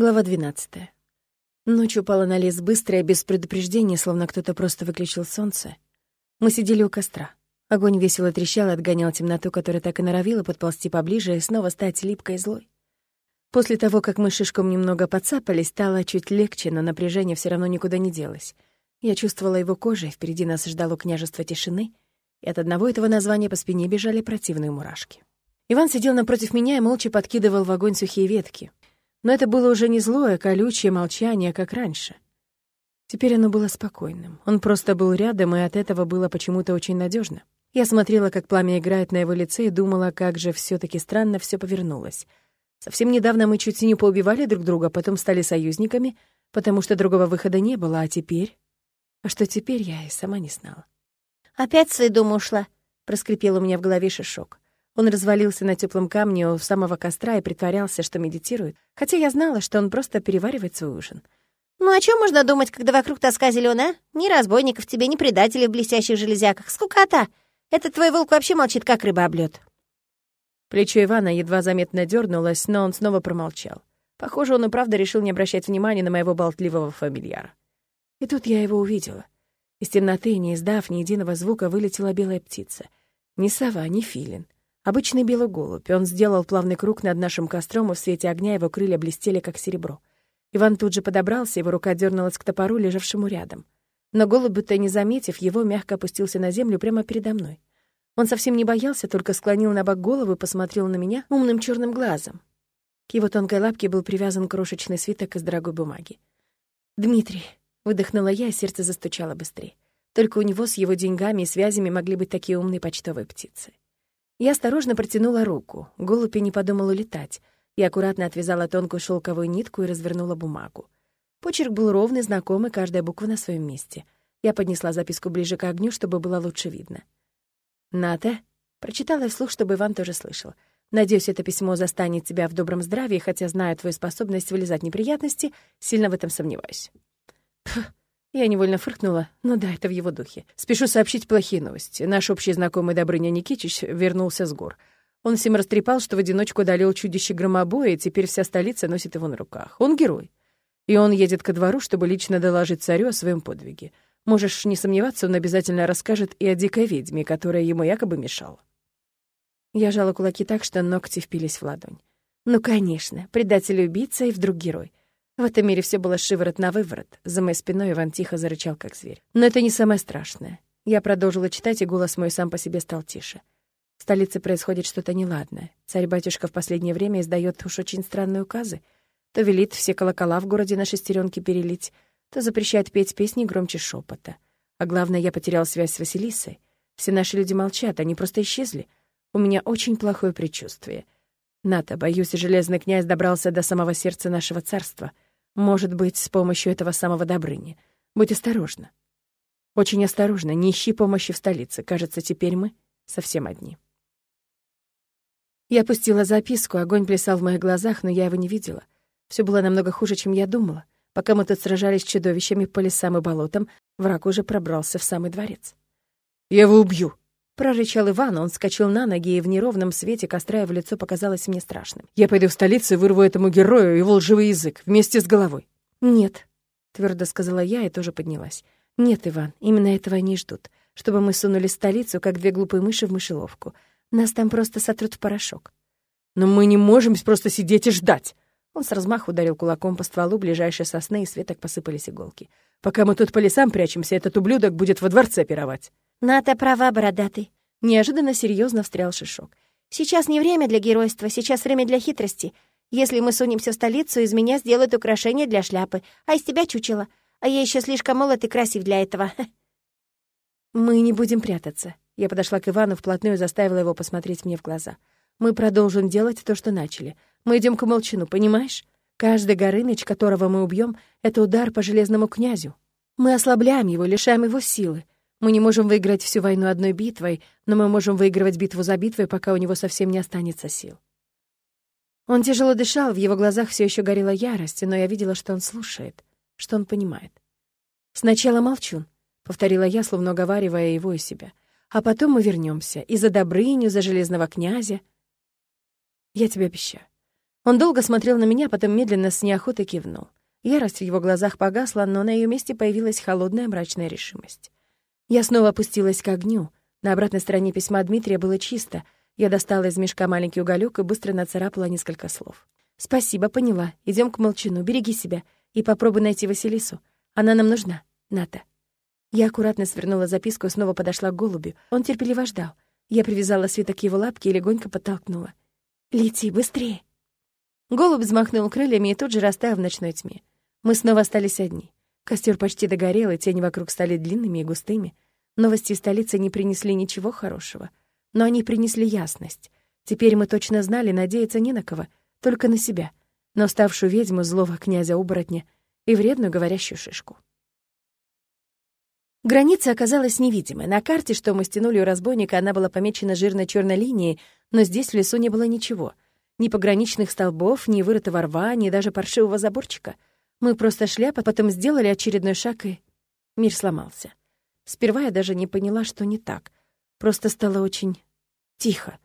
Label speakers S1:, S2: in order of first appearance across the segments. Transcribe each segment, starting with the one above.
S1: Глава 12. Ночь упала на лес быстро и без предупреждения, словно кто-то просто выключил солнце. Мы сидели у костра. Огонь весело трещал и отгонял темноту, которая так и норовила подползти поближе и снова стать липкой и злой. После того, как мы шишком немного подцапались, стало чуть легче, но напряжение все равно никуда не делось. Я чувствовала его кожей, впереди нас ждало княжество тишины, и от одного этого названия по спине бежали противные мурашки. Иван сидел напротив меня и молча подкидывал в огонь сухие ветки. Но это было уже не злое, колючее молчание, как раньше. Теперь оно было спокойным. Он просто был рядом, и от этого было почему-то очень надежно. Я смотрела, как пламя играет на его лице, и думала, как же все таки странно все повернулось. Совсем недавно мы чуть не поубивали друг друга, потом стали союзниками, потому что другого выхода не было, а теперь... А что теперь, я и сама не знала.
S2: «Опять в свой дом ушла?»
S1: — проскрипел у меня в голове шишок. Он развалился на теплом камне у самого костра и притворялся, что медитирует, хотя я знала, что он просто переваривает свой ужин.
S2: «Ну о чем можно думать, когда вокруг тоска зеленая? Ни разбойников тебе, ни предателей в блестящих железяках. Скукота! Этот твой волк вообще молчит, как рыба об лёд».
S1: Плечо Ивана едва заметно дернулось, но он снова промолчал. Похоже, он и правда решил не обращать внимания на моего болтливого фамильяра. И тут я его увидела. Из темноты, не издав ни единого звука, вылетела белая птица. Ни сова, ни филин. Обычный белый голубь. Он сделал плавный круг над нашим костром, и в свете огня его крылья блестели, как серебро. Иван тут же подобрался, его рука дернулась к топору, лежавшему рядом. Но голубь, будто не заметив его, мягко опустился на землю прямо передо мной. Он совсем не боялся, только склонил на бок голову и посмотрел на меня умным черным глазом. К его тонкой лапке был привязан крошечный свиток из дорогой бумаги. «Дмитрий», — выдохнула я, и сердце застучало быстрее. Только у него с его деньгами и связями могли быть такие умные почтовые птицы. Я осторожно протянула руку. Голубь не подумал улетать. Я аккуратно отвязала тонкую шелковую нитку и развернула бумагу. Почерк был ровный, знакомый, каждая буква на своем месте. Я поднесла записку ближе к огню, чтобы было лучше видно. «Ната», — прочитала вслух, чтобы Иван тоже слышал. «Надеюсь, это письмо застанет тебя в добром здравии, хотя, знаю твою способность вылезать неприятности, сильно в этом сомневаюсь». Пф, я невольно фыркнула. Ну да, это в его духе. Спешу сообщить плохие новости. Наш общий знакомый Добрыня Никитич вернулся с гор. Он всем растрепал, что в одиночку одолел чудище громобоя, и теперь вся столица носит его на руках. Он герой. И он едет ко двору, чтобы лично доложить царю о своем подвиге. Можешь не сомневаться, он обязательно расскажет и о дикой ведьме, которая ему якобы мешала. Я жала кулаки так, что ногти впились в ладонь. Ну, конечно, предатель убийца и вдруг герой. В этом мире все было шиворот на выворот. За моей спиной Иван тихо зарычал, как зверь. Но это не самое страшное. Я продолжила читать, и голос мой сам по себе стал тише. В столице происходит что-то неладное. Царь-батюшка в последнее время издает уж очень странные указы. То велит все колокола в городе на шестеренки перелить, то запрещает петь песни громче шепота. А главное, я потерял связь с Василисой. Все наши люди молчат, они просто исчезли. У меня очень плохое предчувствие. Ната, боюсь, железный князь добрался до самого сердца нашего царства — может быть, с помощью этого самого Добрыни. Будь осторожна. Очень осторожно, не ищи помощи в столице. Кажется, теперь мы совсем одни. Я опустила записку, огонь плясал в моих глазах, но я его не видела. Все было намного хуже, чем я думала. Пока мы тут сражались с чудовищами по лесам и болотам, враг уже пробрался в самый дворец.
S3: «Я его убью!»
S1: Прорычал Иван, он вскочил на ноги, и в неровном свете костра его лицо показалось мне страшным.
S3: «Я пойду в столицу и вырву этому герою его лживый язык вместе с головой».
S1: «Нет», — твердо сказала я и тоже поднялась. «Нет, Иван, именно этого они ждут, чтобы мы сунули столицу, как две глупые мыши в мышеловку. Нас там просто сотрут в порошок».
S3: «Но мы не можем просто сидеть и ждать!»
S1: Он с размаху ударил кулаком по стволу ближайшей сосны, и с веток посыпались иголки. «Пока мы тут по лесам прячемся, этот ублюдок будет во дворце пировать».
S2: «Ната права, бородатый», —
S1: неожиданно серьезно встрял Шишок.
S2: «Сейчас не время для геройства, сейчас время для хитрости. Если мы сунемся в столицу, из меня сделают украшение для шляпы, а из тебя чучело. А я еще слишком молод и красив для этого».
S1: «Мы не будем прятаться». Я подошла к Ивану вплотную и заставила его посмотреть мне в глаза. «Мы продолжим делать то, что начали. Мы идем к Молчину, понимаешь? Каждый Горыныч, которого мы убьем, это удар по железному князю. Мы ослабляем его, лишаем его силы. Мы не можем выиграть всю войну одной битвой, но мы можем выигрывать битву за битвой, пока у него совсем не останется сил. Он тяжело дышал, в его глазах все еще горела ярость, но я видела, что он слушает, что он понимает. «Сначала молчун», — повторила я, словно уговаривая его и себя. «А потом мы вернемся и за Добрыню, за Железного князя. Я тебе обещаю». Он долго смотрел на меня, потом медленно с неохотой кивнул. Ярость в его глазах погасла, но на ее месте появилась холодная мрачная решимость. Я снова опустилась к огню. На обратной стороне письма Дмитрия было чисто. Я достала из мешка маленький уголек и быстро нацарапала несколько слов. «Спасибо, поняла. Идем к Молчану. Береги себя. И попробуй найти Василису. Она нам нужна. Ната». Я аккуратно свернула записку и снова подошла к голубю. Он терпеливо ждал. Я привязала свиток его лапке и легонько подтолкнула. «Лети, быстрее!» Голубь взмахнул крыльями и тут же растаял в ночной тьме. Мы снова остались одни. Костер почти догорел, и тени вокруг стали длинными и густыми. Новости из столицы не принесли ничего хорошего. Но они принесли ясность. Теперь мы точно знали, надеяться не на кого, только на себя, на уставшую ведьму злого князя-оборотня и вредную говорящую шишку. Граница оказалась невидимой. На карте, что мы стянули у разбойника, она была помечена жирной черной линией, но здесь в лесу не было ничего. Ни пограничных столбов, ни вырытого рва, ни даже паршивого заборчика. Мы просто шли, а потом сделали очередной шаг, и мир сломался. Сперва я даже не поняла, что не так. Просто стало очень тихо.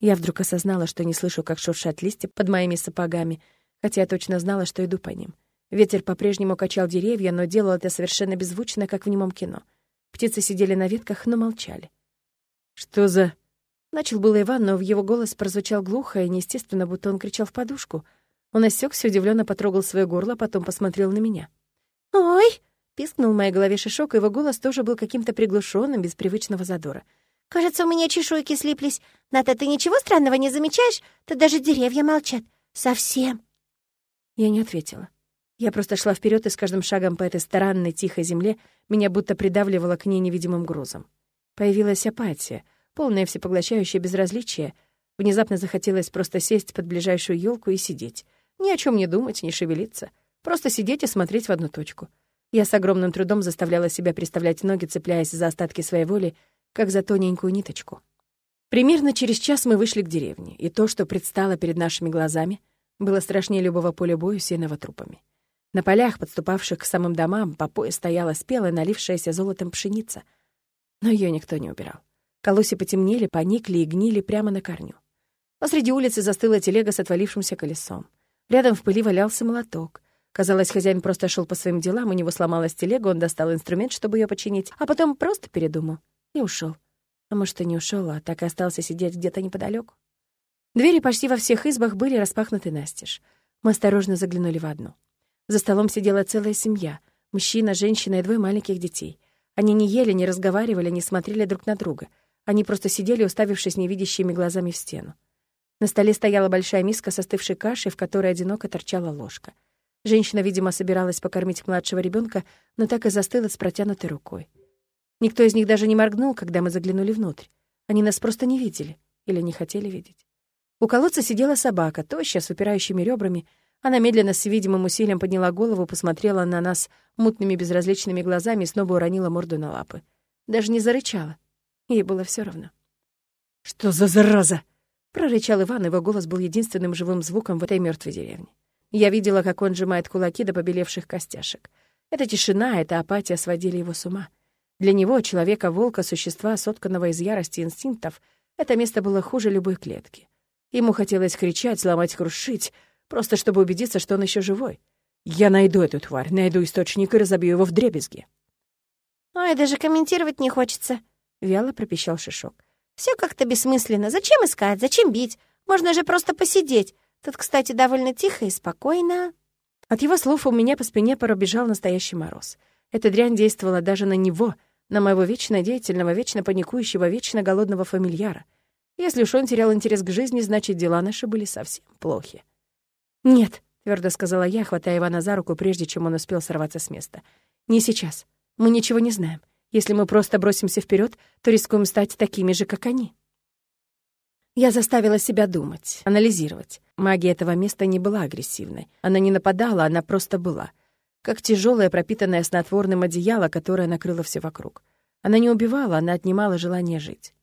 S1: Я вдруг осознала, что не слышу, как шуршат листья под моими сапогами, хотя я точно знала, что иду по ним. Ветер по-прежнему качал деревья, но делал это совершенно беззвучно, как в немом кино. Птицы сидели на ветках, но молчали.
S3: «Что за...»
S1: Начал было Иван, но в его голос прозвучал глухо и неестественно, будто он кричал в подушку. Он осекся, удивленно потрогал свое горло, потом посмотрел на меня.
S2: «Ой!»
S1: — пискнул в моей голове шишок, и его голос тоже был каким-то приглушенным, без привычного задора.
S2: «Кажется, у меня чешуйки слиплись. Ната, ты ничего странного не замечаешь? Тут даже деревья молчат. Совсем!»
S1: Я не ответила. Я просто шла вперед, и с каждым шагом по этой странной, тихой земле меня будто придавливало к ней невидимым грузом. Появилась апатия, полное всепоглощающее безразличие. Внезапно захотелось просто сесть под ближайшую елку и сидеть. Ни о чем не думать, не шевелиться. Просто сидеть и смотреть в одну точку. Я с огромным трудом заставляла себя приставлять ноги, цепляясь за остатки своей воли, как за тоненькую ниточку. Примерно через час мы вышли к деревне, и то, что предстало перед нашими глазами, было страшнее любого поля боя, усеянного трупами. На полях, подступавших к самым домам, по пояс стояла спелая, налившаяся золотом пшеница. Но ее никто не убирал. Колоси потемнели, поникли и гнили прямо на корню. Посреди улицы застыла телега с отвалившимся колесом. Рядом в пыли валялся молоток. Казалось, хозяин просто шел по своим делам, у него сломалась телега, он достал инструмент, чтобы ее починить, а потом просто передумал и ушел. А может, и не ушел, а так и остался сидеть где-то неподалеку. Двери почти во всех избах были распахнуты настежь. Мы осторожно заглянули в одну. За столом сидела целая семья. Мужчина, женщина и двое маленьких детей. Они не ели, не разговаривали, не смотрели друг на друга. Они просто сидели, уставившись невидящими глазами в стену. На столе стояла большая миска со остывшей кашей, в которой одиноко торчала ложка. Женщина, видимо, собиралась покормить младшего ребенка, но так и застыла с протянутой рукой. Никто из них даже не моргнул, когда мы заглянули внутрь. Они нас просто не видели или не хотели видеть. У колодца сидела собака, тощая, с упирающими ребрами, она медленно с видимым усилием подняла голову, посмотрела на нас мутными безразличными глазами и снова уронила морду на лапы. Даже не зарычала. Ей было все равно.
S3: «Что за зараза?»
S1: — прорычал Иван, его голос был единственным живым звуком в этой мертвой деревне. Я видела, как он сжимает кулаки до побелевших костяшек. Эта тишина, эта апатия сводили его с ума. Для него, человека-волка, существа, сотканного из ярости инстинктов, это место было хуже любой клетки. Ему хотелось кричать, сломать, крушить, просто чтобы убедиться, что он еще живой. Я найду эту тварь, найду источник и разобью его в дребезги.
S2: «Ой, даже комментировать не хочется», — вяло пропищал Шишок. Все как-то бессмысленно. Зачем искать? Зачем бить? Можно же просто посидеть. Тут, кстати, довольно тихо и спокойно».
S1: От его слов у меня по спине пробежал настоящий мороз. Эта дрянь действовала даже на него, на моего вечно деятельного, вечно паникующего, вечно голодного фамильяра. Если уж он терял интерес к жизни, значит, дела наши были совсем плохи. «Нет», — твердо сказала я, хватая Ивана за руку, прежде чем он успел сорваться с места. «Не сейчас. Мы ничего не знаем. Если мы просто бросимся вперед, то рискуем стать такими же, как они». Я заставила себя думать, анализировать. Магия этого места не была агрессивной. Она не нападала, она просто была. Как тяжелое, пропитанное снотворным одеяло, которое накрыло все вокруг. Она не убивала, она отнимала желание жить.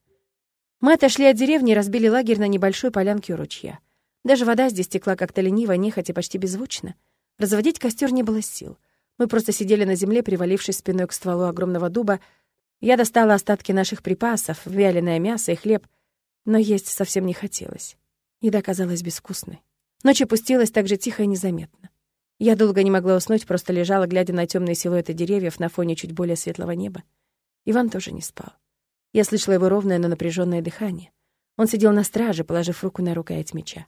S1: Мы отошли от деревни и разбили лагерь на небольшой полянке у ручья. Даже вода здесь текла как-то лениво, нехотя почти беззвучно. Разводить костер не было сил. Мы просто сидели на земле, привалившись спиной к стволу огромного дуба. Я достала остатки наших припасов, вяленое мясо и хлеб, но есть совсем не хотелось. Еда казалась безвкусной. Ночь опустилась так же тихо и незаметно. Я долго не могла уснуть, просто лежала, глядя на темные силуэты деревьев на фоне чуть более светлого неба. Иван тоже не спал. Я слышала его ровное, но напряженное дыхание. Он сидел на страже, положив руку на рукоять меча.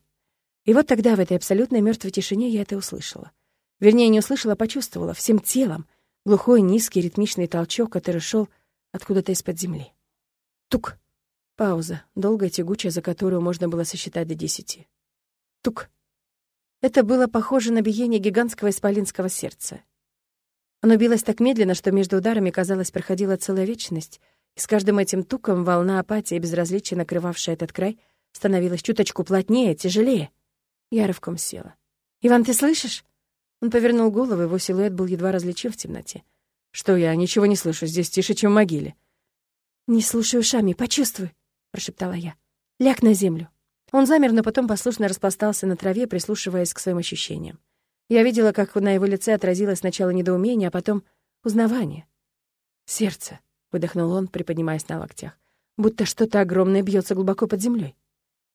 S1: И вот тогда, в этой абсолютной мертвой тишине, я это услышала. Вернее, не услышала, а почувствовала всем телом глухой, низкий, ритмичный толчок, который шел откуда-то из-под земли. Тук. Пауза, долгая, тягучая, за которую можно было сосчитать до десяти. Тук. Это было похоже на биение гигантского исполинского сердца. Оно билось так медленно, что между ударами, казалось, проходила целая вечность, и с каждым этим туком волна апатии и безразличия, накрывавшая этот край, становилась чуточку плотнее, тяжелее. Я рывком села. «Иван, ты слышишь?» Он повернул голову, его силуэт был едва различим в темноте. «Что я? Ничего не слышу. Здесь тише, чем в могиле». «Не слушай ушами, почувствуй», — прошептала я. «Ляг на землю». Он замер, но потом послушно распластался на траве, прислушиваясь к своим ощущениям. Я видела, как на его лице отразилось сначала недоумение, а потом узнавание. «Сердце», — выдохнул он, приподнимаясь на локтях, будто что-то огромное бьется глубоко под землей.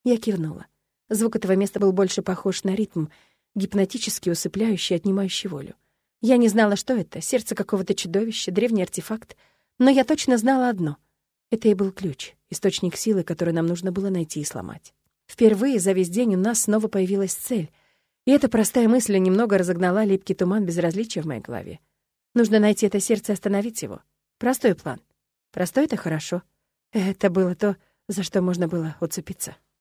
S1: Я кивнула. Звук этого места был больше похож на ритм, гипнотически усыпляющий, отнимающий волю. Я не знала, что это, сердце какого-то чудовища, древний артефакт, но я точно знала одно — это и был ключ, источник силы, который нам нужно было найти и сломать. Впервые за весь день у нас снова появилась цель. И эта простая мысль немного разогнала липкий туман безразличия в моей голове. Нужно найти это сердце и остановить его. Простой план. Простой — это хорошо. Это было то, за что можно было уцепиться.